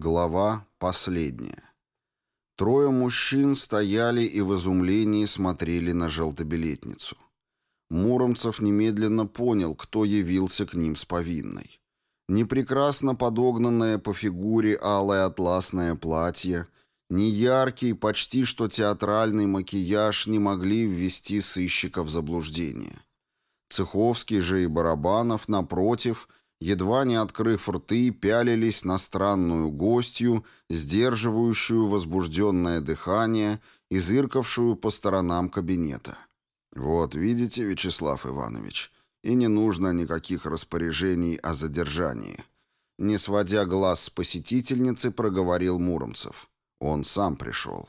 Глава последняя. Трое мужчин стояли и в изумлении смотрели на желтобилетницу. Муромцев немедленно понял, кто явился к ним с повинной. Непрекрасно подогнанное по фигуре алое атласное платье, неяркий, почти что театральный макияж не могли ввести сыщика в заблуждение. Цеховский же и Барабанов, напротив, едва не открыв рты, пялились на странную гостью, сдерживающую возбужденное дыхание и зыркавшую по сторонам кабинета. «Вот, видите, Вячеслав Иванович, и не нужно никаких распоряжений о задержании». Не сводя глаз с посетительницы, проговорил Муромцев. Он сам пришел.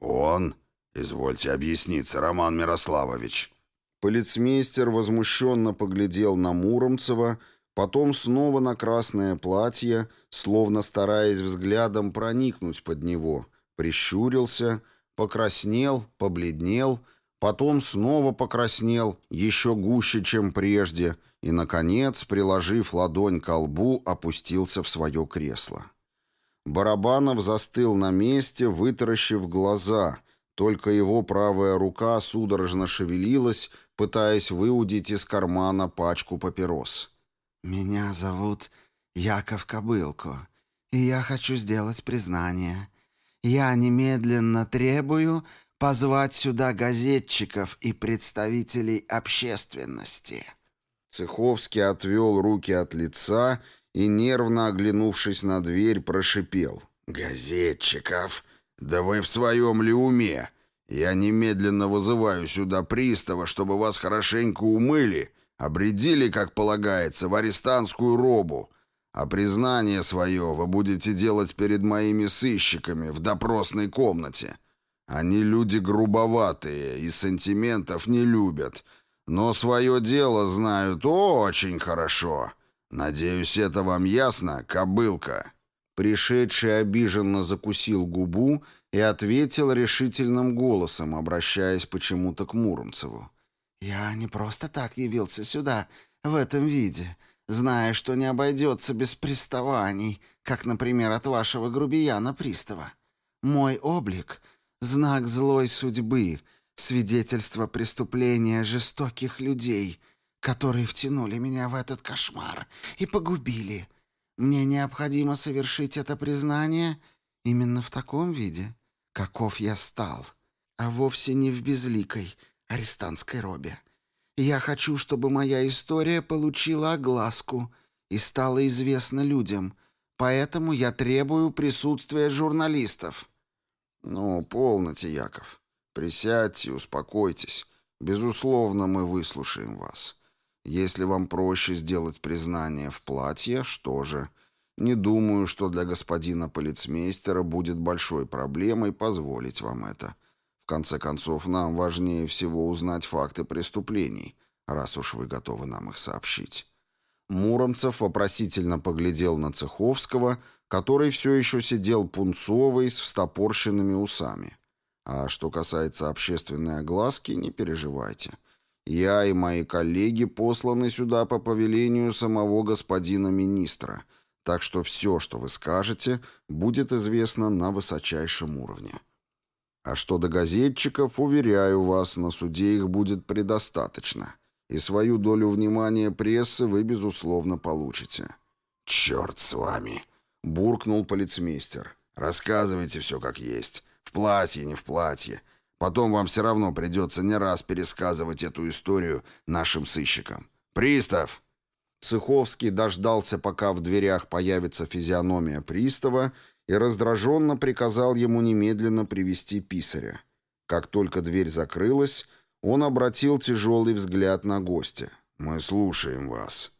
«Он? Извольте объясниться, Роман Мирославович». Полицмейстер возмущенно поглядел на Муромцева, Потом снова на красное платье, словно стараясь взглядом проникнуть под него, прищурился, покраснел, побледнел, потом снова покраснел, еще гуще, чем прежде, и, наконец, приложив ладонь к лбу, опустился в свое кресло. Барабанов застыл на месте, вытаращив глаза, только его правая рука судорожно шевелилась, пытаясь выудить из кармана пачку папирос. «Меня зовут Яков Кобылко, и я хочу сделать признание. Я немедленно требую позвать сюда газетчиков и представителей общественности». Цеховский отвел руки от лица и, нервно оглянувшись на дверь, прошипел. «Газетчиков? Да вы в своем ли уме? Я немедленно вызываю сюда пристава, чтобы вас хорошенько умыли Обредили, как полагается, в арестантскую робу, а признание свое вы будете делать перед моими сыщиками в допросной комнате. Они люди грубоватые и сантиментов не любят, но свое дело знают очень хорошо. Надеюсь, это вам ясно, кобылка». Пришедший обиженно закусил губу и ответил решительным голосом, обращаясь почему-то к Муромцеву. «Я не просто так явился сюда, в этом виде, зная, что не обойдется без приставаний, как, например, от вашего грубияна-пристава. Мой облик — знак злой судьбы, свидетельство преступления жестоких людей, которые втянули меня в этот кошмар и погубили. Мне необходимо совершить это признание именно в таком виде, каков я стал, а вовсе не в безликой, арестантской робе. Я хочу, чтобы моя история получила огласку и стала известна людям, поэтому я требую присутствия журналистов». «Ну, полноте, Яков. Присядьте, успокойтесь. Безусловно, мы выслушаем вас. Если вам проще сделать признание в платье, что же? Не думаю, что для господина полицмейстера будет большой проблемой позволить вам это. В конце концов, нам важнее всего узнать факты преступлений, раз уж вы готовы нам их сообщить». Муромцев вопросительно поглядел на Цеховского, который все еще сидел пунцовый с встопорщенными усами. А что касается общественной огласки, не переживайте. Я и мои коллеги посланы сюда по повелению самого господина министра, так что все, что вы скажете, будет известно на высочайшем уровне. А что до газетчиков, уверяю вас, на суде их будет предостаточно. И свою долю внимания прессы вы, безусловно, получите». «Черт с вами!» — буркнул полицмейстер. «Рассказывайте все как есть. В платье, не в платье. Потом вам все равно придется не раз пересказывать эту историю нашим сыщикам. Пристав!» Цеховский дождался, пока в дверях появится физиономия пристава, и раздраженно приказал ему немедленно привести писаря. Как только дверь закрылась, он обратил тяжелый взгляд на гостя. «Мы слушаем вас».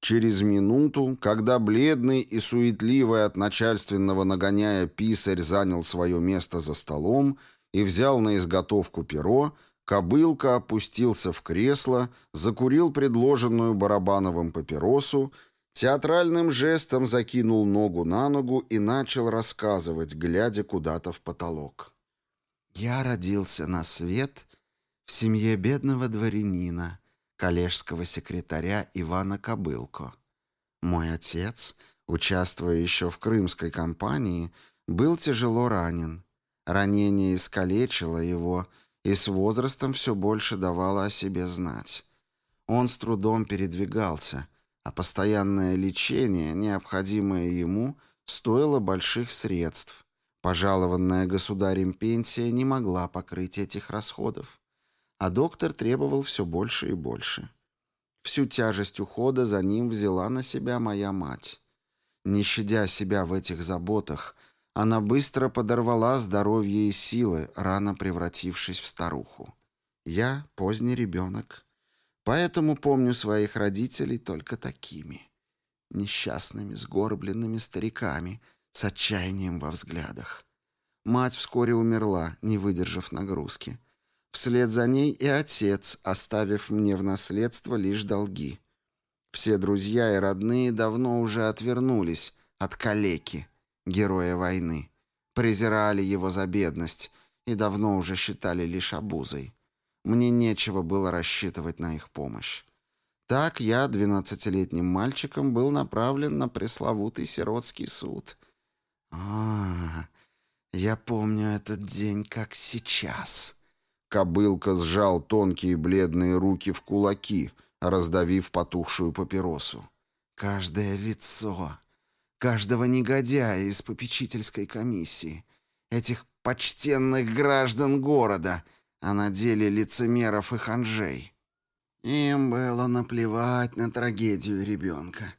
Через минуту, когда бледный и суетливый от начальственного нагоняя писарь занял свое место за столом и взял на изготовку перо, Кобылка опустился в кресло, закурил предложенную Барабановым папиросу Театральным жестом закинул ногу на ногу и начал рассказывать, глядя куда-то в потолок. «Я родился на свет в семье бедного дворянина, коллежского секретаря Ивана Кобылко. Мой отец Участвуя еще в крымской кампании, был тяжело ранен. Ранение искалечило его и с возрастом все больше давало о себе знать. Он с трудом передвигался, а постоянное лечение, необходимое ему, стоило больших средств. Пожалованная государем пенсия не могла покрыть этих расходов, а доктор требовал все больше и больше. Всю тяжесть ухода за ним взяла на себя моя мать. Не щадя себя в этих заботах, она быстро подорвала здоровье и силы, рано превратившись в старуху. Я поздний ребенок, поэтому помню своих родителей только такими. Несчастными, сгорбленными стариками, с отчаянием во взглядах. Мать вскоре умерла, не выдержав нагрузки. Вслед за ней и отец, оставив мне в наследство лишь долги. Все друзья и родные давно уже отвернулись от калеки, героя войны. Презирали его за бедность и давно уже считали лишь обузой. Мне нечего было рассчитывать на их помощь. Так я, двенадцатилетним мальчиком, был направлен на пресловутый сиротский суд. А, я помню этот день как сейчас. Кобылка сжал тонкие бледные руки в кулаки, раздавив потухшую папиросу. Каждое лицо, каждого негодяя из попечительской комиссии, этих почтенных граждан города, а на деле лицемеров и ханжей. Им было наплевать на трагедию ребенка.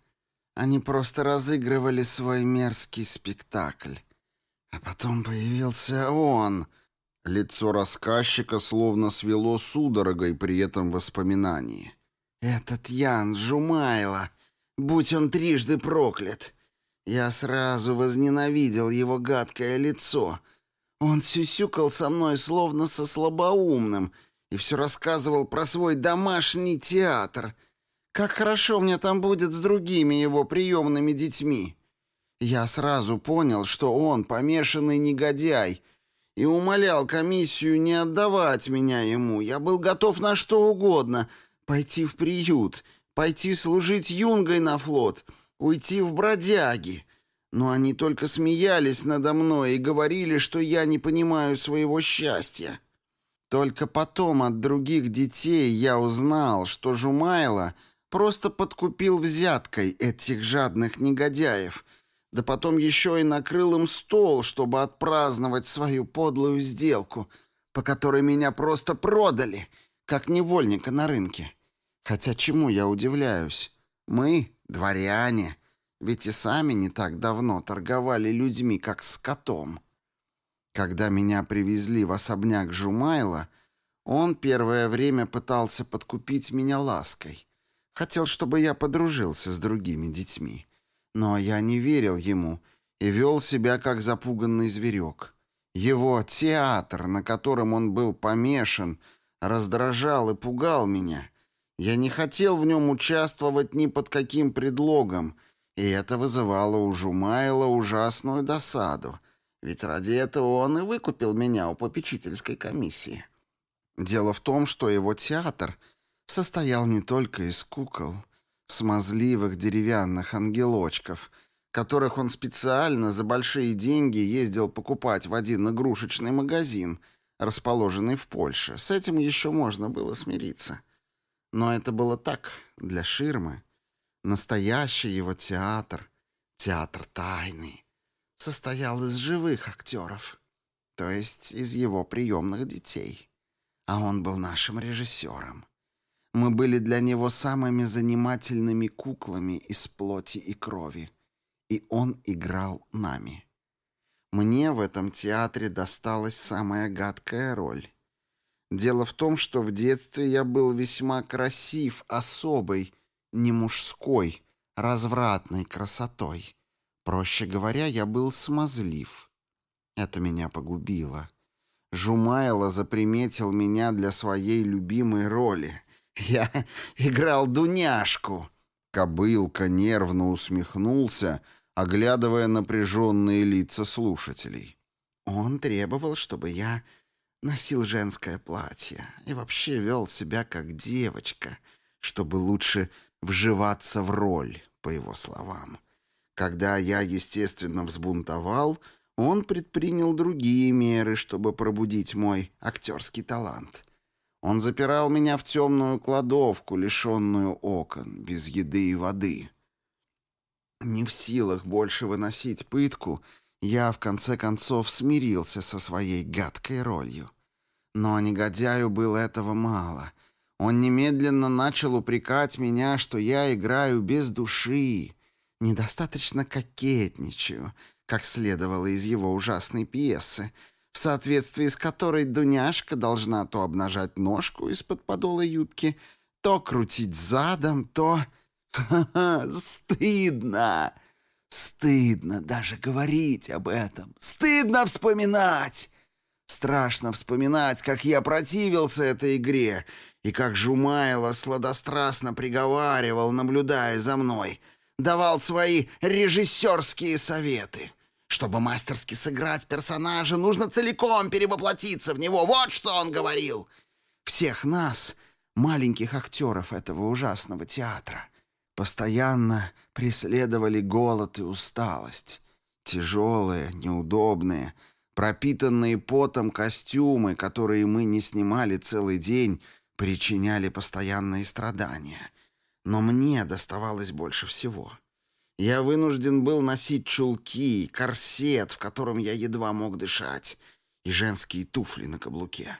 Они просто разыгрывали свой мерзкий спектакль. А потом появился он. Лицо рассказчика словно свело судорогой при этом воспоминании. Этот Ян Жумайло, будь он трижды проклят. Я сразу возненавидел его гадкое лицо. Он сюсюкал со мной словно со слабоумным и все рассказывал про свой домашний театр. Как хорошо мне там будет с другими его приемными детьми. Я сразу понял, что он помешанный негодяй, и умолял комиссию не отдавать меня ему. Я был готов на что угодно — пойти в приют, пойти служить юнгой на флот — уйти в бродяги. Но они только смеялись надо мной и говорили, что я не понимаю своего счастья. Только потом от других детей я узнал, что Жумайло просто подкупил взяткой этих жадных негодяев, да потом еще и накрыл им стол, чтобы отпраздновать свою подлую сделку, по которой меня просто продали, как невольника на рынке. Хотя чему я удивляюсь? Мы, дворяне, ведь и сами не так давно торговали людьми, как скотом. Когда меня привезли в особняк Жумайла, он первое время пытался подкупить меня лаской. Хотел, чтобы я подружился с другими детьми. Но я не верил ему и вел себя, как запуганный зверек. Его театр, на котором он был помешан, раздражал и пугал меня. Я не хотел в нем участвовать ни под каким предлогом, и это вызывало у Жумайла ужасную досаду, ведь ради этого он и выкупил меня у попечительской комиссии. Дело в том, что его театр состоял не только из кукол, смазливых деревянных ангелочков, которых он специально за большие деньги ездил покупать в один игрушечный магазин, расположенный в Польше. С этим еще можно было смириться. Но это было так, для ширмы. Настоящий его театр, театр тайны, состоял из живых актеров, то есть из его приемных детей. А он был нашим режиссером. Мы были для него самыми занимательными куклами из плоти и крови, и он играл нами. Мне в этом театре досталась самая гадкая роль. Дело в том, что в детстве я был весьма красив, особый, не мужской, развратной красотой. Проще говоря, я был смазлив. Это меня погубило. Жумайло заприметил меня для своей любимой роли — я играл Дуняшку. Кобылка нервно усмехнулся, оглядывая напряженные лица слушателей. Он требовал, чтобы я носил женское платье и вообще вел себя как девочка, чтобы лучше вживаться в роль, по его словам. Когда я, естественно, взбунтовал, он предпринял другие меры, чтобы пробудить мой актерский талант. Он запирал меня в темную кладовку, лишенную окон, без еды и воды. Не в силах больше выносить пытку, я, в конце концов, смирился со своей гадкой ролью. Но негодяю было этого мало. Он немедленно начал упрекать меня, что я играю без души, недостаточно кокетничаю, как следовало из его ужасной пьесы, в соответствии с которой Дуняшка должна то обнажать ножку из-под подола юбки, то крутить задом, то... Ха-ха, стыдно! Стыдно даже говорить об этом. Стыдно вспоминать! Страшно вспоминать, как я противился этой игре, и как Жумайло сладострастно приговаривал, наблюдая за мной — давал свои режиссерские советы. Чтобы мастерски сыграть персонажа, нужно целиком перевоплотиться в него. Вот что он говорил. Всех нас, маленьких актеров этого ужасного театра, постоянно преследовали голод и усталость. Тяжелые, неудобные, пропитанные потом костюмы, которые мы не снимали целый день, причиняли постоянные страдания — но мне доставалось больше всего. Я вынужден был носить чулки, корсет, в котором я едва мог дышать, и женские туфли на каблуке.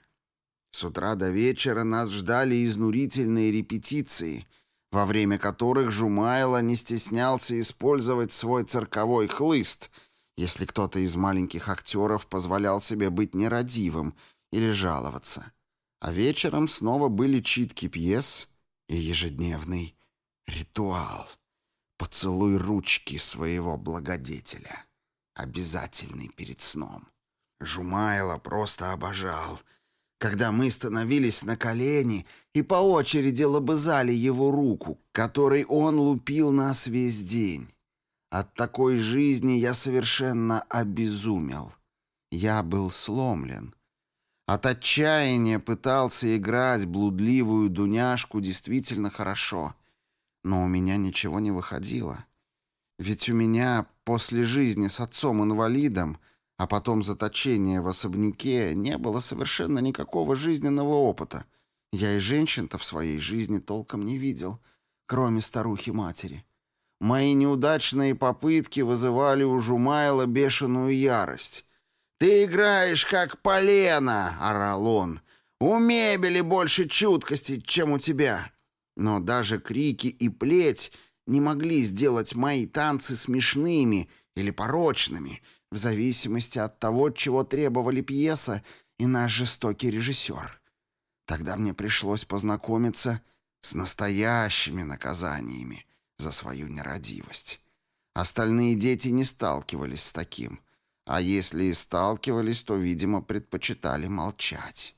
С утра до вечера нас ждали изнурительные репетиции, во время которых Жумайло не стеснялся использовать свой цирковой хлыст, если кто-то из маленьких актеров позволял себе быть нерадивым или жаловаться. А вечером снова были читки пьес — и ежедневный ритуал. Поцелуй ручки своего благодетеля. Обязательный перед сном. Жумайло просто обожал. Когда мы становились на колени и по очереди лобызали его руку, которой он лупил нас весь день. От такой жизни я совершенно обезумел. Я был сломлен. От отчаяния пытался играть блудливую Дуняшку действительно хорошо. Но у меня ничего не выходило. Ведь у меня после жизни с отцом-инвалидом, а потом заточения в особняке, не было совершенно никакого жизненного опыта. Я и женщин-то в своей жизни толком не видел, кроме старухи-матери. Мои неудачные попытки вызывали у Жумайла бешеную ярость. «Ты играешь как полено!» — орал он. «У мебели больше чуткости, чем у тебя!» Но даже крики и плеть не могли сделать мои танцы смешными или порочными, в зависимости от того, чего требовали пьеса и наш жестокий режиссер. Тогда мне пришлось познакомиться с настоящими наказаниями за свою нерадивость. Остальные дети не сталкивались с таким — а если и сталкивались, то, видимо, предпочитали молчать.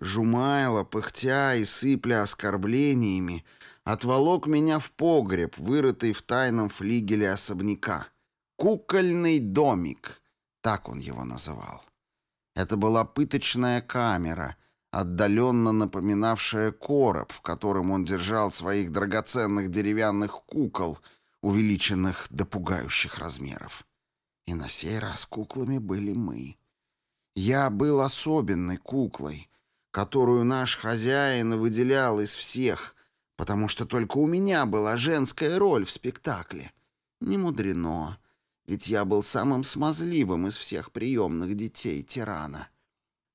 Жумайло, пыхтя и сыпля оскорблениями, отволок меня в погреб, вырытый в тайном флигеле особняка. «Кукольный домик», так он его называл. Это была пыточная камера, отдаленно напоминавшая короб, в котором он держал своих драгоценных деревянных кукол, увеличенных до пугающих размеров. И на сей раз куклами были мы. Я был особенной куклой, которую наш хозяин выделял из всех, потому что только у меня была женская роль в спектакле. Не мудрено, ведь я был самым смазливым из всех приемных детей тирана.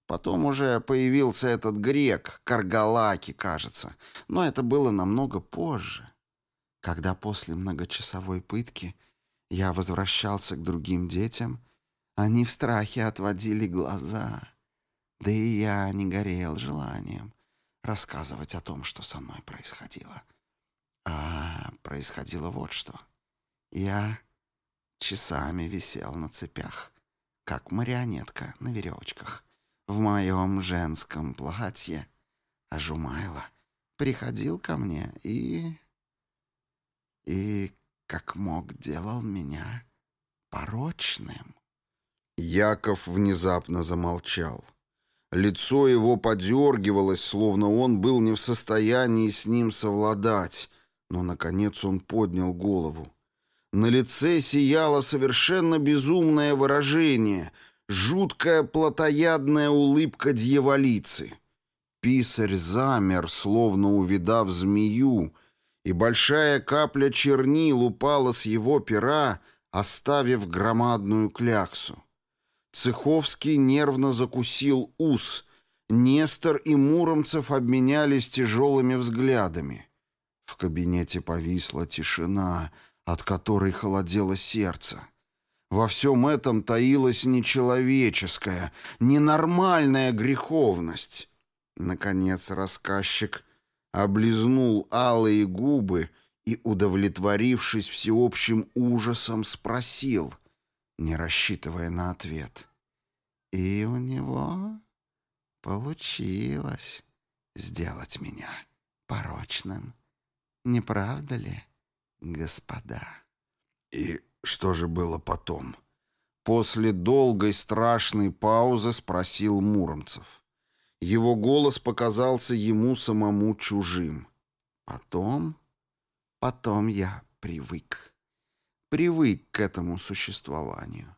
Потом уже появился этот грек, Каргалаки, кажется, но это было намного позже, когда после многочасовой пытки я возвращался к другим детям. Они в страхе отводили глаза. Да и я не горел желанием рассказывать о том, что со мной происходило. А происходило вот что. Я часами висел на цепях, как марионетка на веревочках, в моем женском платье. А Жумайло приходил ко мне и... И как мог, делал меня порочным. Яков внезапно замолчал. Лицо его подергивалось, словно он был не в состоянии с ним совладать, но, наконец, он поднял голову. На лице сияло совершенно безумное выражение, жуткая плотоядная улыбка дьяволицы. Писарь замер, словно увидав змею, и большая капля чернил упала с его пера, оставив громадную кляксу. Цеховский нервно закусил ус. Нестор и Муромцев обменялись тяжелыми взглядами. В кабинете повисла тишина, от которой холодело сердце. Во всем этом таилась нечеловеческая, ненормальная греховность. Наконец рассказчик облизнул алые губы и, удовлетворившись всеобщим ужасом, спросил, не рассчитывая на ответ. «И у него получилось сделать меня порочным, не правда ли, господа?» «И что же было потом?» После долгой страшной паузы спросил Муромцев. Его голос показался ему самому чужим. Потом... Потом я привык. Привык к этому существованию.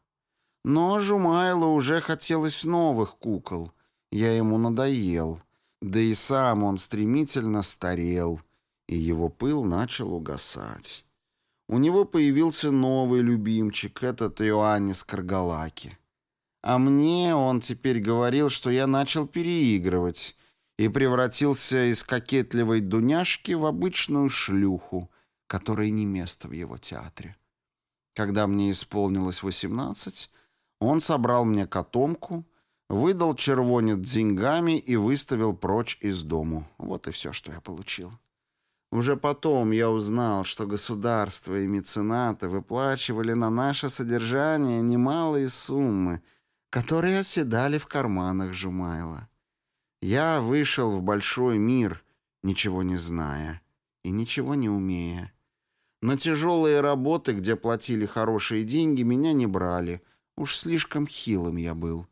Но Жумайло уже хотелось новых кукол. Я ему надоел. Да и сам он стремительно старел, и его пыл начал угасать. У него появился новый любимчик, этот Иоаннис Каргалаки. А мне он теперь говорил, что я начал переигрывать и превратился из кокетливой дуняшки в обычную шлюху, которой не место в его театре. Когда мне исполнилось восемнадцать, он собрал мне котомку, выдал червонец деньгами и выставил прочь из дому. Вот и все, что я получил. Уже потом я узнал, что государство и меценаты выплачивали на наше содержание немалые суммы, которые оседали в карманах Жумайла. Я вышел в большой мир, ничего не зная и ничего не умея. На тяжелые работы, где платили хорошие деньги, меня не брали. Уж слишком хилым я был.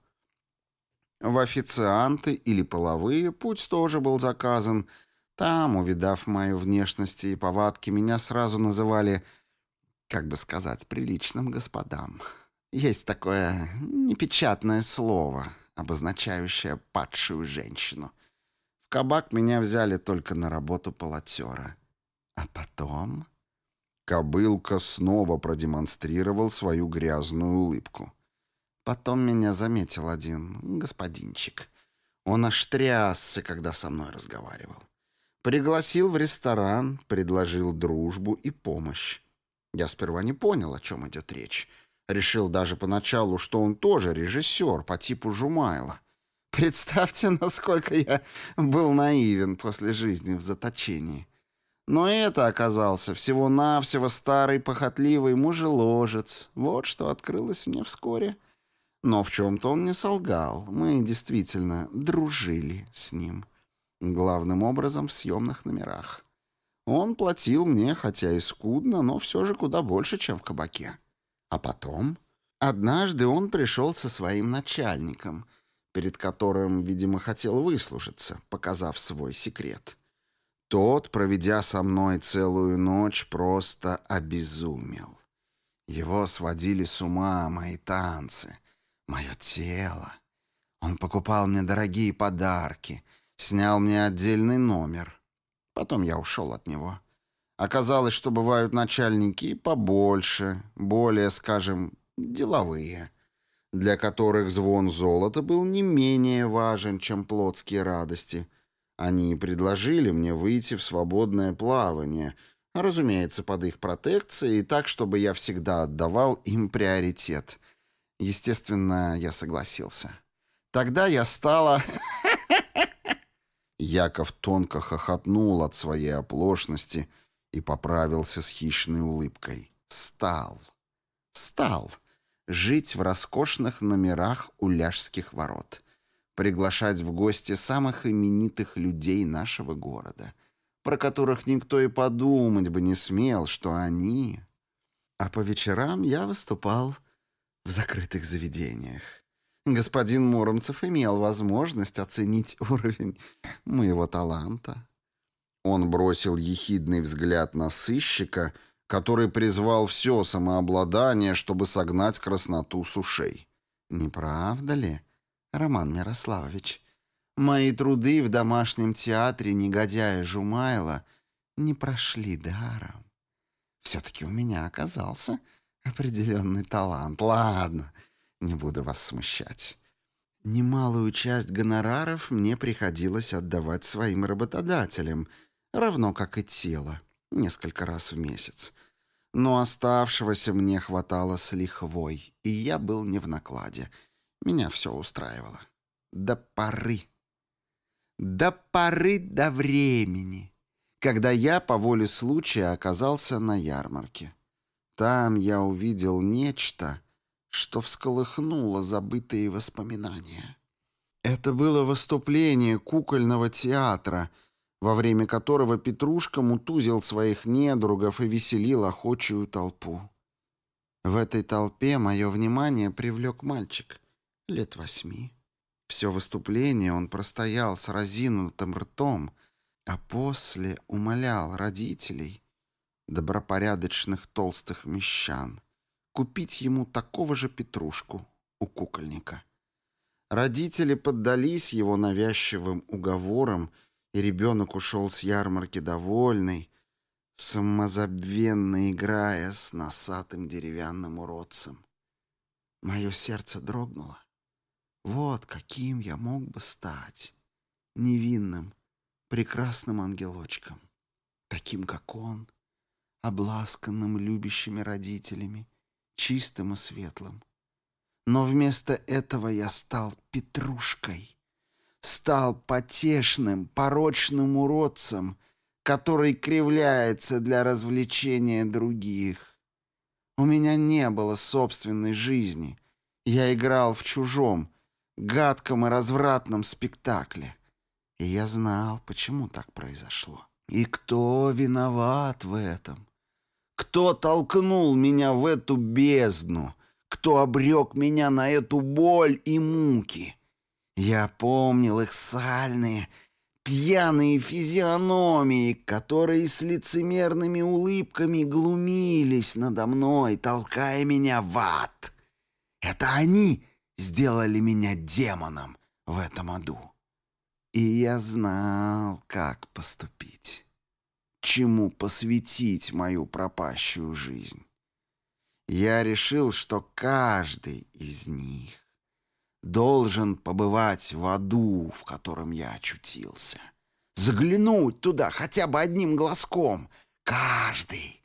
В официанты или половые путь тоже был заказан — там, увидав мою внешность и повадки, меня сразу называли, как бы сказать, приличным господам. Есть такое непечатное слово, обозначающее падшую женщину. В кабак меня взяли только на работу полотера. А потом... Кобылка снова продемонстрировал свою грязную улыбку. Потом меня заметил один господинчик. Он аж трясся, когда со мной разговаривал. Пригласил в ресторан, предложил дружбу и помощь. Я сперва не понял, о чем идет речь. Решил даже поначалу, что он тоже режиссер по типу Жумайла. Представьте, насколько я был наивен после жизни в заточении. Но это оказался всего-навсего старый похотливый мужеложец. Вот что открылось мне вскоре. Но в чем-то он не солгал. Мы действительно дружили с ним. Главным образом в съемных номерах. Он платил мне, хотя и скудно, но все же куда больше, чем в кабаке. А потом... Однажды он пришел со своим начальником, перед которым, видимо, хотел выслужиться, показав свой секрет. Тот, проведя со мной целую ночь, просто обезумел. Его сводили с ума мои танцы, мое тело. Он покупал мне дорогие подарки — Снял мне отдельный номер. Потом я ушел от него. Оказалось, что бывают начальники побольше, более, скажем, деловые, для которых звон золота был не менее важен, чем плотские радости. Они предложили мне выйти в свободное плавание, разумеется, под их протекцией, так, чтобы я всегда отдавал им приоритет. Естественно, я согласился. Тогда я стала... Яков тонко хохотнул от своей оплошности и поправился с хищной улыбкой. Стал. Стал. Жить в роскошных номерах у Ляжских ворот. Приглашать в гости самых именитых людей нашего города, про которых никто и подумать бы не смел, что они... А по вечерам я выступал в закрытых заведениях. Господин Муромцев имел возможность оценить уровень моего таланта. Он бросил ехидный взгляд на сыщика, который призвал все самообладание, чтобы согнать красноту с ушей. «Не правда ли, Роман Мирославович? Мои труды в домашнем театре негодяя Жумайла не прошли даром. Все-таки у меня оказался определенный талант. Ладно, не буду вас смущать. Немалую часть гонораров мне приходилось отдавать своим работодателям, равно как и тело, несколько раз в месяц. Но оставшегося мне хватало с лихвой, и я был не в накладе. Меня все устраивало. До поры. До поры до времени, когда я по воле случая оказался на ярмарке. Там я увидел нечто, что всколыхнуло забытые воспоминания. Это было выступление кукольного театра, во время которого Петрушка мутузил своих недругов и веселил охочую толпу. В этой толпе мое внимание привлек мальчик лет восьми. Все выступление он простоял с разинутым ртом, а после умолял родителей, добропорядочных толстых мещан, купить ему такого же петрушку у кукольника. Родители поддались его навязчивым уговорам, и ребенок ушел с ярмарки довольный, самозабвенно играя с носатым деревянным уродцем. Мое сердце дрогнуло. Вот каким я мог бы стать. Невинным, прекрасным ангелочком. Таким, как он, обласканным любящими родителями, чистым и светлым. Но вместо этого я стал петрушкой. Стал потешным, порочным уродцем, который кривляется для развлечения других. У меня не было собственной жизни. Я играл в чужом, гадком и развратном спектакле. И я знал, почему так произошло. И кто виноват в этом? Кто толкнул меня в эту бездну? Кто обрек меня на эту боль и муки? Я помнил их сальные, пьяные физиономии, которые с лицемерными улыбками глумились надо мной, толкая меня в ад. Это они сделали меня демоном в этом аду. И я знал, как поступить, чему посвятить мою пропащую жизнь. Я решил, что каждый из них должен побывать в аду, в котором я очутился. Заглянуть туда хотя бы одним глазком. Каждый.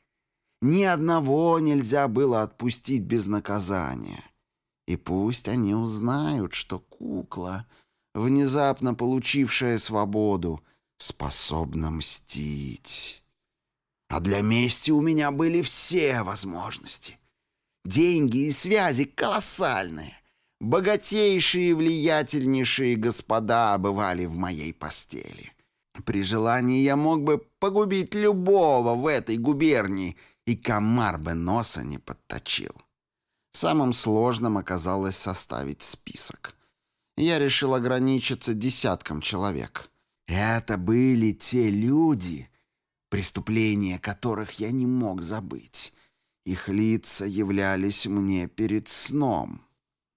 Ни одного нельзя было отпустить без наказания. И пусть они узнают, что кукла, внезапно получившая свободу, способна мстить. А для мести у меня были все возможности. Деньги и связи колоссальные. Богатейшие и влиятельнейшие господа бывали в моей постели. При желании я мог бы погубить любого в этой губернии, и комар бы носа не подточил. Самым сложным оказалось составить список. Я решил ограничиться десятком человек. Это были те люди, преступления которых я не мог забыть. Их лица являлись мне перед сном.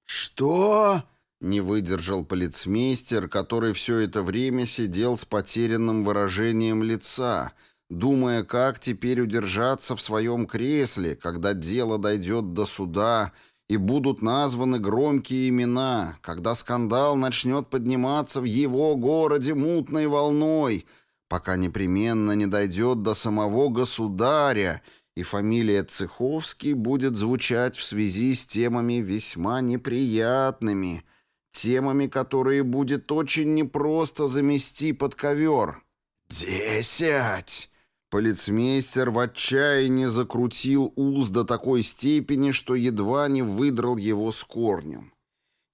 «Что?» — не выдержал полицмейстер, который все это время сидел с потерянным выражением лица — думая, как теперь удержаться в своем кресле, когда дело дойдет до суда и будут названы громкие имена, когда скандал начнет подниматься в его городе мутной волной, пока непременно не дойдет до самого государя, и фамилия Цеховский будет звучать в связи с темами весьма неприятными, темами, которые будет очень непросто замести под ковер. «Десять!» Полицмейстер в отчаянии закрутил уз до такой степени, что едва не выдрал его с корнем.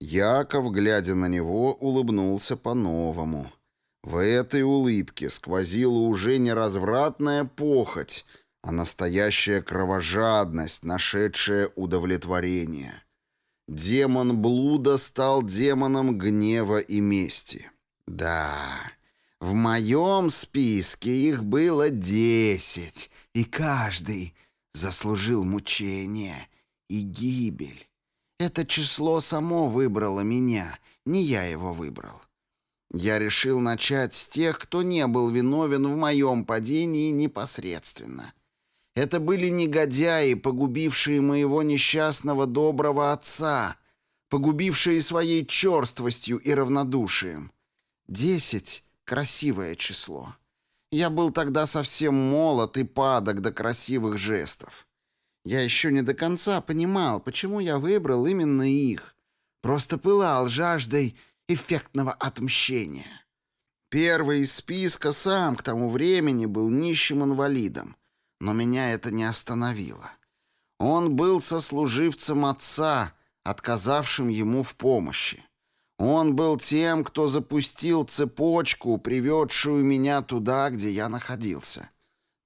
Яков, глядя на него, улыбнулся по-новому. В этой улыбке сквозила уже не развратная похоть, а настоящая кровожадность, нашедшая удовлетворение. Демон блуда стал демоном гнева и мести. Да, в моем списке их было десять, и каждый заслужил мучение и гибель. Это число само выбрало меня, не я его выбрал. Я решил начать с тех, кто не был виновен в моем падении непосредственно. Это были негодяи, погубившие моего несчастного доброго отца, погубившие своей черствостью и равнодушием. Десять — красивое число. Я был тогда совсем молод и падок до красивых жестов. Я еще не до конца понимал, почему я выбрал именно их. Просто пылал жаждой эффектного отмщения. Первый из списка сам к тому времени был нищим инвалидом, но меня это не остановило. Он был сослуживцем отца, отказавшим ему в помощи. Он был тем, кто запустил цепочку, приведшую меня туда, где я находился.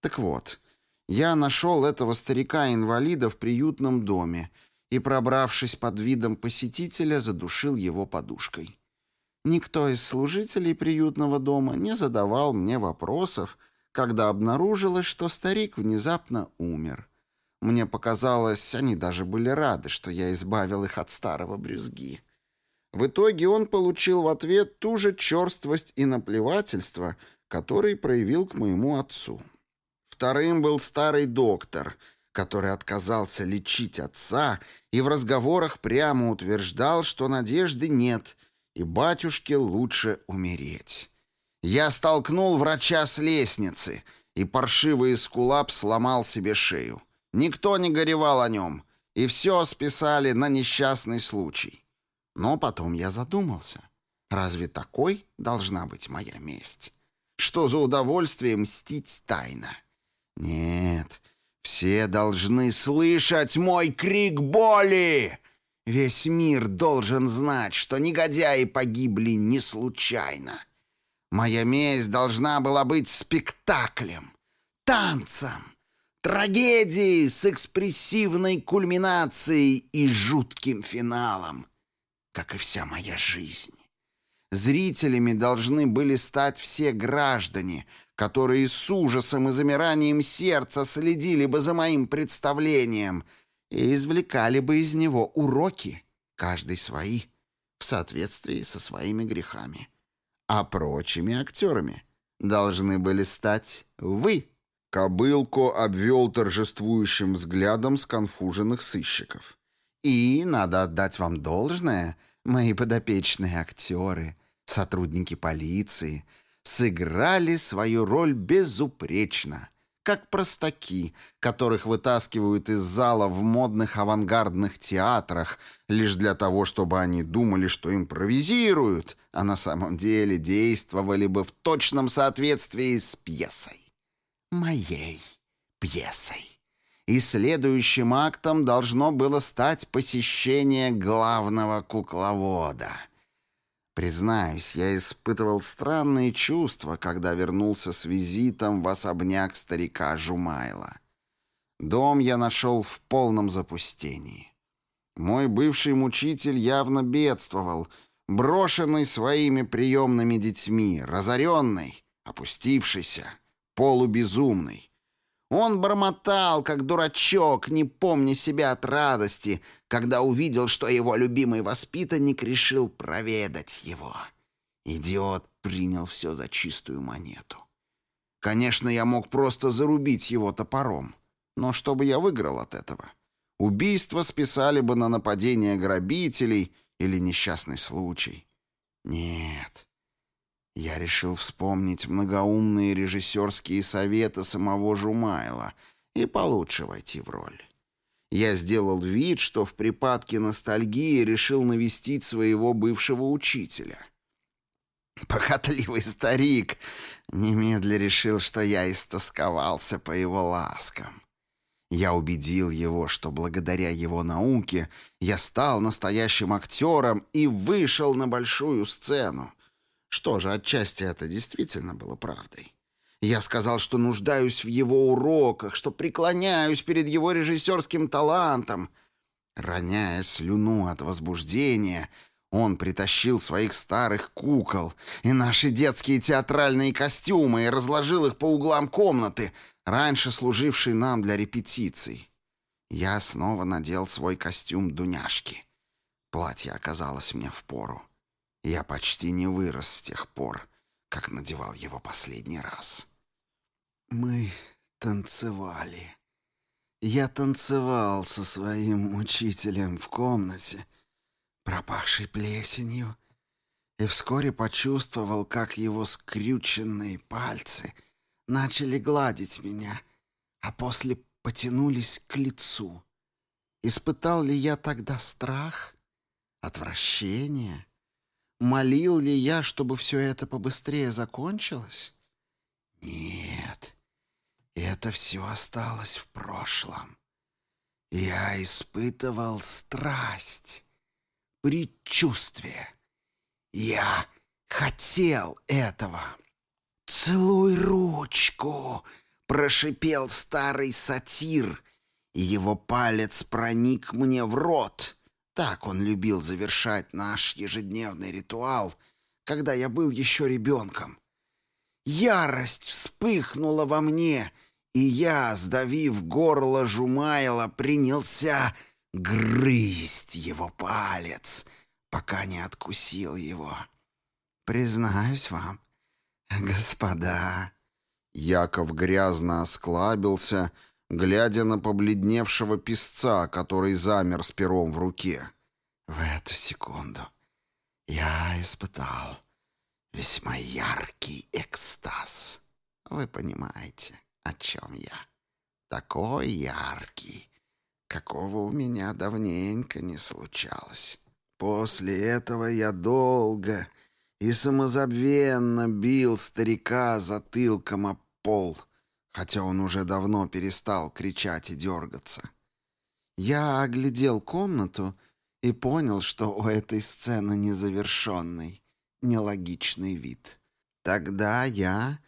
Так вот, я нашел этого старика-инвалида в приютном доме и, пробравшись под видом посетителя, задушил его подушкой. Никто из служителей приютного дома не задавал мне вопросов, когда обнаружилось, что старик внезапно умер. Мне показалось, они даже были рады, что я избавил их от старого брюзги. В итоге он получил в ответ ту же черствость и наплевательство, который проявил к моему отцу. Вторым был старый доктор, который отказался лечить отца и в разговорах прямо утверждал, что надежды нет, и батюшке лучше умереть. Я столкнул врача с лестницы, и паршивый эскулап сломал себе шею. Никто не горевал о нем, и все списали на несчастный случай. Но потом я задумался. Разве такой должна быть моя месть? Что за удовольствие мстить тайно? Нет, все должны слышать мой крик боли. Весь мир должен знать, что негодяи погибли не случайно. Моя месть должна была быть спектаклем, танцем, трагедией с экспрессивной кульминацией и жутким финалом, как и вся моя жизнь. Зрителями должны были стать все граждане, которые с ужасом и замиранием сердца следили бы за моим представлением и извлекали бы из него уроки, каждый свои, в соответствии со своими грехами. А прочими актерами должны были стать вы. Кобылко обвел торжествующим взглядом сконфуженных сыщиков. И, надо отдать вам должное, мои подопечные актеры, сотрудники полиции — сыграли свою роль безупречно, как простаки, которых вытаскивают из зала в модных авангардных театрах лишь для того, чтобы они думали, что импровизируют, а на самом деле действовали бы в точном соответствии с пьесой. Моей пьесой. И следующим актом должно было стать посещение главного кукловода — Признаюсь, я испытывал странные чувства, когда вернулся с визитом в особняк старика Жумайла. Дом я нашел в полном запустении. Мой бывший мучитель явно бедствовал, брошенный своими приемными детьми, разоренный, опустившийся, полубезумный. Он бормотал, как дурачок, не помня себя от радости, когда увидел, что его любимый воспитанник решил проведать его. Идиот принял все за чистую монету. Конечно, я мог просто зарубить его топором, но что бы я выиграл от этого? Убийство списали бы на нападение грабителей или несчастный случай. Нет, я решил вспомнить многоумные режиссерские советы самого Жумайла и получше войти в роль. Я сделал вид, что в припадке ностальгии решил навестить своего бывшего учителя. Похотливый старик немедля решил, что я истосковался по его ласкам. Я убедил его, что благодаря его науке я стал настоящим актером и вышел на большую сцену, что же, отчасти это действительно было правдой. Я сказал, что нуждаюсь в его уроках, что преклоняюсь перед его режиссерским талантом. Роняя слюну от возбуждения, Он притащил своих старых кукол и наши детские театральные костюмы и разложил их по углам комнаты, раньше служившей нам для репетиций. Я снова надел свой костюм Дуняшки. Платье оказалось мне в пору. Я почти не вырос с тех пор, как надевал его последний раз. Мы танцевали. Я танцевал со своим учителем в комнате, пропахшей плесенью, и вскоре почувствовал, как его скрюченные пальцы начали гладить меня, а после потянулись к лицу. Испытал ли я тогда страх, отвращение? Молил ли я, чтобы все это побыстрее закончилось? Нет, это все осталось в прошлом. Я испытывал страсть, предчувствие. Я хотел этого. «Целуй ручку!» — прошипел старый сатир, его палец проник мне в рот. Так он любил завершать наш ежедневный ритуал, когда я был еще ребенком. Ярость вспыхнула во мне, и я, сдавив горло Жумайла, принялся грызть его палец, пока не откусил его. Признаюсь вам, господа...» Яков грязно осклабился, глядя на побледневшего песца, который замер с пером в руке. В эту секунду я испытал весьма яркий экстаз. Вы понимаете, о чем я? Такой яркий, какого у меня давненько не случалось. После этого я долго и самозабвенно бил старика затылком об пол, хотя он уже давно перестал кричать и дергаться. Я оглядел комнату и понял, что у этой сцены незавершенный, нелогичный вид. Тогда я,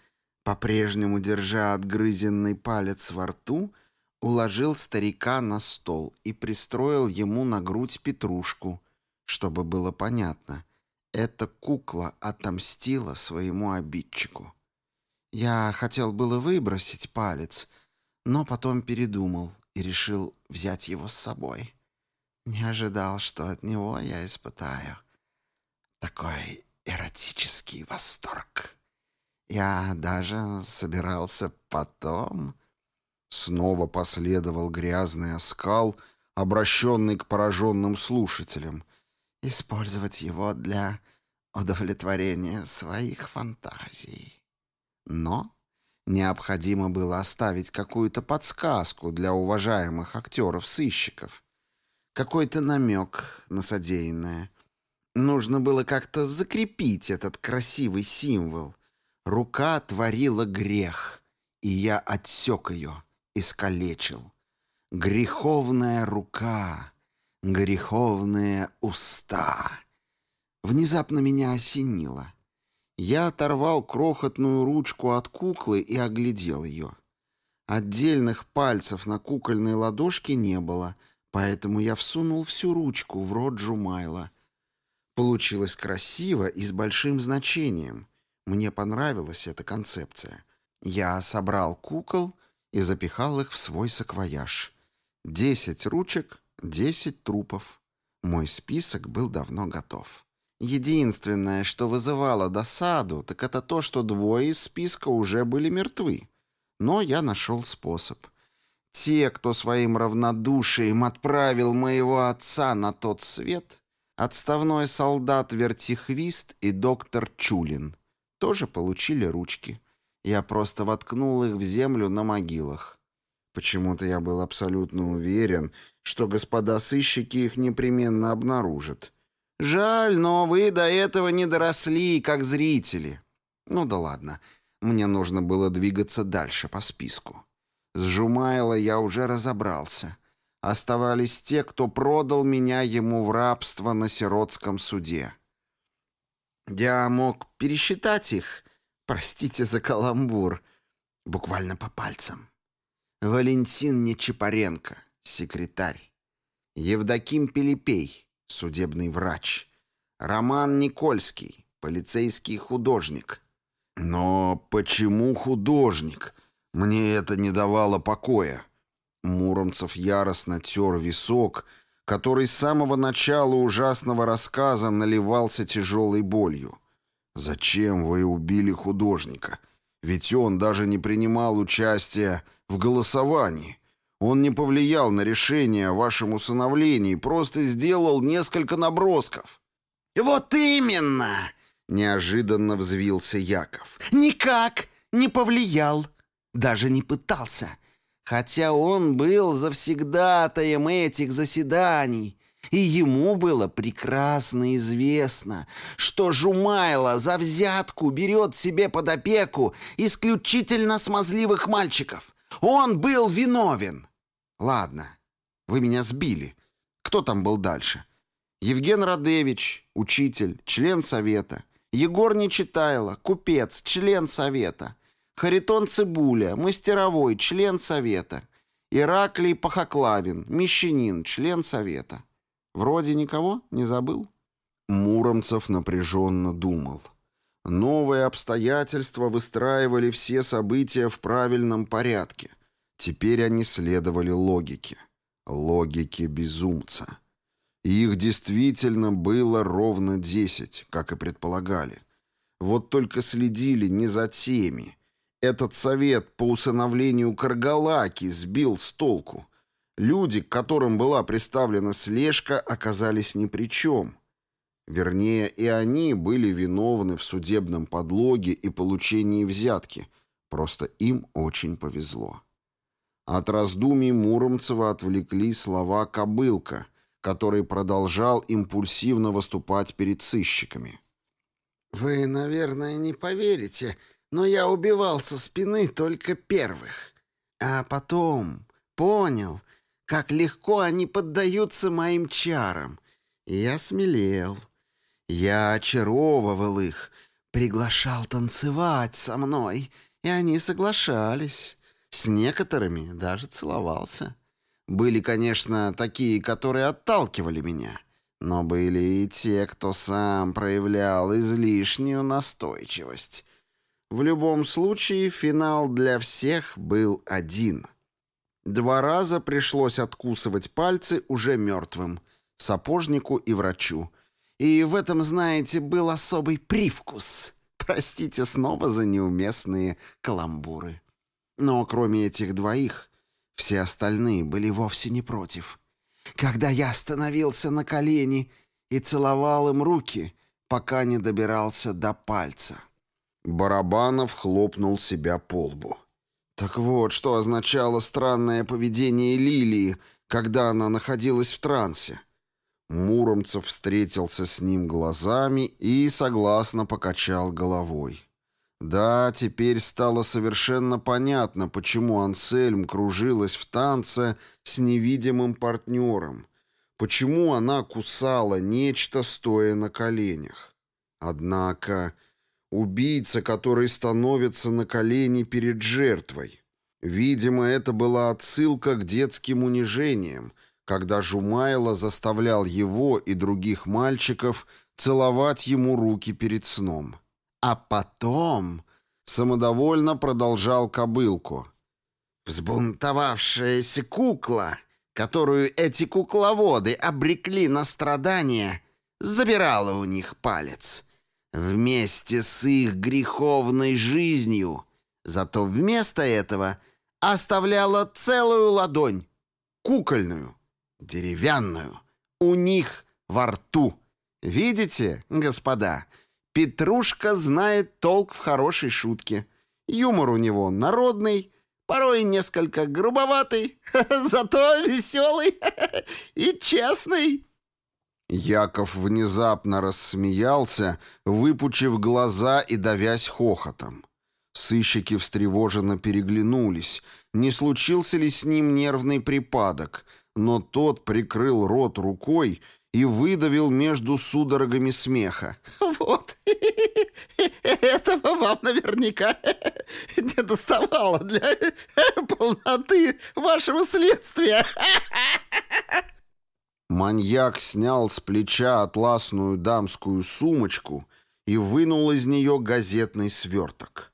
по-прежнему держа отгрызенный палец во рту, уложил старика на стол и пристроил ему на грудь петрушку, чтобы было понятно. Эта кукла отомстила своему обидчику. Я хотел было выбросить палец, но потом передумал и решил взять его с собой. Не ожидал, что от него я испытаю такой эротический восторг. Я даже собирался потом... Снова последовал грязный оскал, обращенный к пораженным слушателям. Использовать его для удовлетворения своих фантазий. Но необходимо было оставить какую-то подсказку для уважаемых актеров-сыщиков. Какой-то намек на содеянное. Нужно было как-то закрепить этот красивый символ. Рука творила грех, и я отсек ее, искалечил. Греховная рука, греховные уста. Внезапно меня осенило. Я оторвал крохотную ручку от куклы и оглядел ее. Отдельных пальцев на кукольной ладошке не было, поэтому я всунул всю ручку в рот Джумайла. Получилось красиво и с большим значением. Мне понравилась эта концепция. Я собрал кукол и запихал их в свой саквояж. Десять ручек, десять трупов. Мой список был давно готов. Единственное, что вызывало досаду, так это то, что двое из списка уже были мертвы. Но я нашел способ. Те, кто своим равнодушием отправил моего отца на тот свет, отставной солдат Вертихвист и доктор Чулин, тоже получили ручки. Я просто воткнул их в землю на могилах. Почему-то я был абсолютно уверен, что господа сыщики их непременно обнаружат. Жаль, но вы до этого не доросли, как зрители. Ну да ладно, мне нужно было двигаться дальше по списку. С Жумайло я уже разобрался. Оставались те, кто продал меня ему в рабство на сиротском суде. Я мог пересчитать их, простите за каламбур, буквально по пальцам. Валентин Нечапаренко, секретарь. Евдоким Пелепей, судебный врач. Роман Никольский, полицейский художник. Но почему художник? Мне это не давало покоя. Муромцев яростно тер висок, который с самого начала ужасного рассказа наливался тяжелой болью. «Зачем вы убили художника? Ведь он даже не принимал участия в голосовании. Он не повлиял на решение о вашем усыновлении, просто сделал несколько набросков». «Вот именно!» — неожиданно взвился Яков. «Никак не повлиял, даже не пытался. Хотя он был завсегдатаем этих заседаний, и ему было прекрасно известно, что Жумайло за взятку берет себе под опеку исключительно смазливых мальчиков. Он был виновен. Ладно, вы меня сбили. Кто там был дальше? Евген Радевич, учитель, член совета. Егор Нечитайло, купец, член совета. Харитон Цибуля, мастеровой, член совета. Ираклий Пахоклавин, мещанин, член совета. Вроде никого не забыл? Муромцев напряженно думал. Новые обстоятельства выстраивали все события в правильном порядке. Теперь они следовали логике. Логике безумца. их действительно было ровно десять, как и предполагали. Вот только следили не за теми, этот совет по усыновлению Каргалаки сбил с толку. Люди, к которым была представлена слежка, оказались ни при чем. Вернее, и они были виновны в судебном подлоге и получении взятки, просто им очень повезло. От раздумий Муромцева отвлекли слова «кобылка», который продолжал импульсивно выступать перед сыщиками. «Вы, наверное, не поверите, но я убивал со спины только первых. А потом понял, как легко они поддаются моим чарам. И я смелел. Я очаровывал их, приглашал танцевать со мной, и они соглашались. С некоторыми даже целовался. Были, конечно, такие, которые отталкивали меня, но были и те, кто сам проявлял излишнюю настойчивость. В любом случае, финал для всех был один. Два раза пришлось откусывать пальцы уже мертвым, сапожнику и врачу. И в этом, знаете, был особый привкус. Простите снова за неуместные каламбуры. Но кроме этих двоих, все остальные были вовсе не против. Когда я становился на колени и целовал им руки, пока не добирался до пальца. Барабанов хлопнул себя по лбу. Так вот, что означало странное поведение Лилии, когда она находилась в трансе. Муромцев встретился с ним глазами и согласно покачал головой. Да, теперь стало совершенно понятно, почему Ансельм кружилась в танце с невидимым партнером, почему она кусала нечто, стоя на коленях. Однако Убийца, который становится на колени перед жертвой. Видимо, это была отсылка к детским унижениям, когда Жумайло заставлял его и других мальчиков целовать ему руки перед сном. А потом самодовольно продолжал кобылку. Взбунтовавшаяся кукла, которую эти кукловоды обрекли на страдания, забирала у них палец вместе с их греховной жизнью, зато вместо этого оставляла целую ладонь, кукольную, деревянную, у них во рту. Видите, господа, Петрушка знает толк в хорошей шутке. Юмор у него народный, порой несколько грубоватый, зато веселый и честный. Яков внезапно рассмеялся, выпучив глаза и давясь хохотом. Сыщики встревоженно переглянулись, не случился ли с ним нервный припадок, но тот прикрыл рот рукой и выдавил между судорогами смеха. «Вот, этого вам наверняка не доставало для полноты вашего следствия!» Маньяк снял с плеча атласную дамскую сумочку и вынул из нее газетный сверток.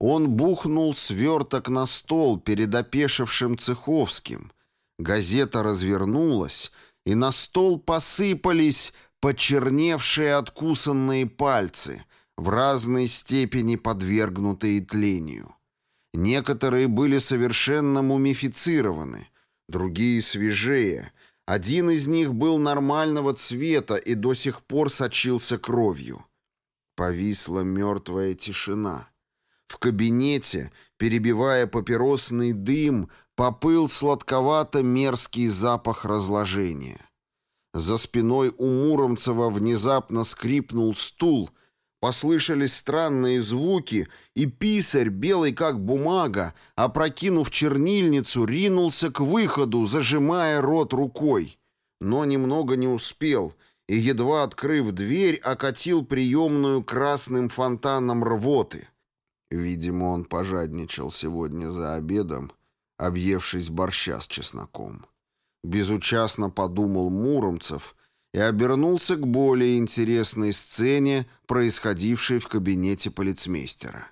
Он бухнул сверток на стол перед опешившим Цеховским. Газета развернулась, и на стол посыпались почерневшие откусанные пальцы, в разной степени подвергнутые тлению. Некоторые были совершенно мумифицированы, другие свежее. Один из них был нормального цвета и до сих пор сочился кровью. Повисла мертвая тишина. В кабинете, перебивая папиросный дым, попыл сладковато-мерзкий запах разложения. За спиной у Муромцева внезапно скрипнул стул, послышались странные звуки, и писарь, белый как бумага, опрокинув чернильницу, ринулся к выходу, зажимая рот рукой. Но немного не успел — и, едва открыв дверь, окатил приемную красным фонтаном рвоты. Видимо, он пожадничал сегодня за обедом, объевшись борща с чесноком. Безучастно подумал Муромцев и обернулся к более интересной сцене, происходившей в кабинете полицмейстера.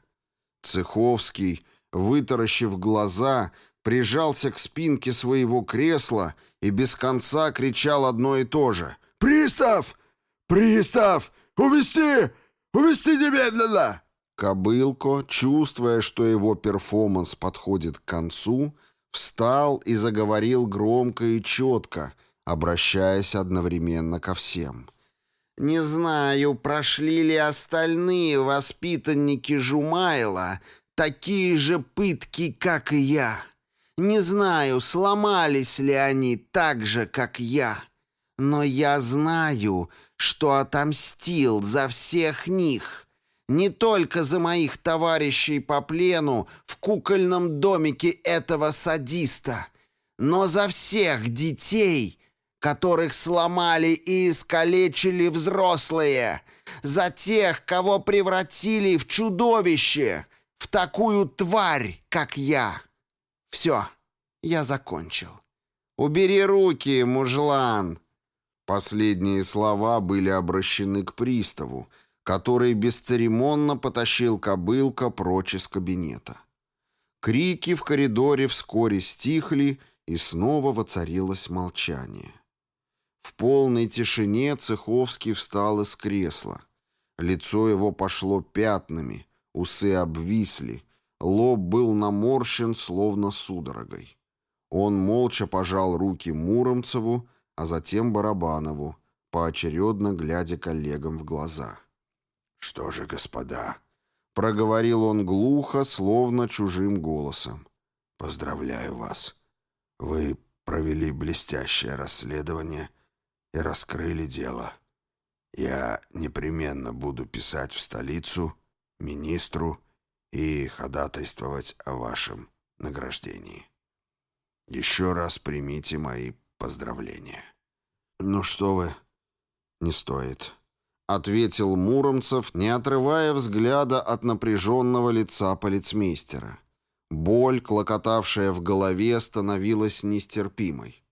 Цеховский, вытаращив глаза, прижался к спинке своего кресла и без конца кричал одно и то же. «Пристав! Пристав! Увести! Увести немедленно!» Кобылко, чувствуя, что его перформанс подходит к концу, встал и заговорил громко и четко, обращаясь одновременно ко всем. «Не знаю, прошли ли остальные воспитанники Жумайла такие же пытки, как и я. Не знаю, сломались ли они так же, как я. Но я знаю, что отомстил за всех них» не только за моих товарищей по плену в кукольном домике этого садиста, но за всех детей, которых сломали и искалечили взрослые, за тех, кого превратили в чудовище, в такую тварь, как я. Все, я закончил. Убери руки, мужлан. Последние слова были обращены к приставу, который бесцеремонно потащил кобылка прочь из кабинета. Крики в коридоре вскоре стихли, и снова воцарилось молчание. В полной тишине Цеховский встал из кресла. Лицо его пошло пятнами, усы обвисли, лоб был наморщен, словно судорогой. Он молча пожал руки Муромцеву, а затем Барабанову, поочередно глядя коллегам в глаза. «Что же, господа?» — проговорил он глухо, словно чужим голосом. «Поздравляю вас. Вы провели блестящее расследование и раскрыли дело. Я непременно буду писать в столицу, министру и ходатайствовать о вашем награждении. Еще раз примите мои поздравления». «Ну что вы...» «Не стоит». — ответил Муромцев, не отрывая взгляда от напряженного лица полицмейстера. Боль, клокотавшая в голове, становилась нестерпимой.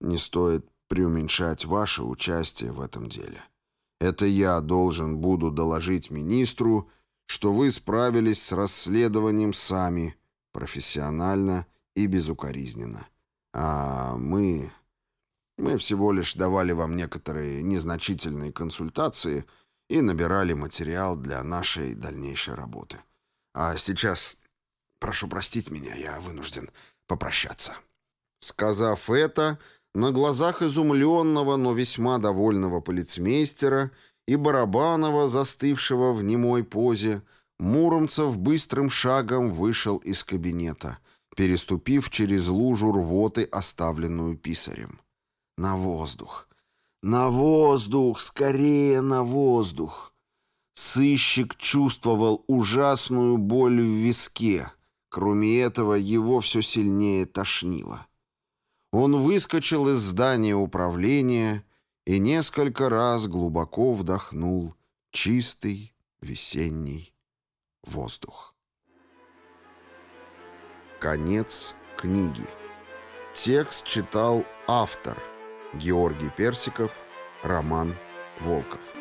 «Не стоит преуменьшать ваше участие в этом деле. Это я должен буду доложить министру, что вы справились с расследованием сами, профессионально и безукоризненно. А мы, мы всего лишь давали вам некоторые незначительные консультации и набирали материал для нашей дальнейшей работы. А сейчас, прошу простить меня, я вынужден попрощаться». Сказав это, на глазах изумленного, но весьма довольного полицмейстера и Барабанова, застывшего в немой позе, Муромцев быстрым шагом вышел из кабинета, переступив через лужу рвоты, оставленную писарем. На воздух. На воздух! Скорее на воздух! Сыщик чувствовал ужасную боль в виске. Кроме этого, его все сильнее тошнило. Он выскочил из здания управления и несколько раз глубоко вдохнул чистый весенний воздух. Конец книги. Текст читал автор – Георгий Персиков, Роман Волков.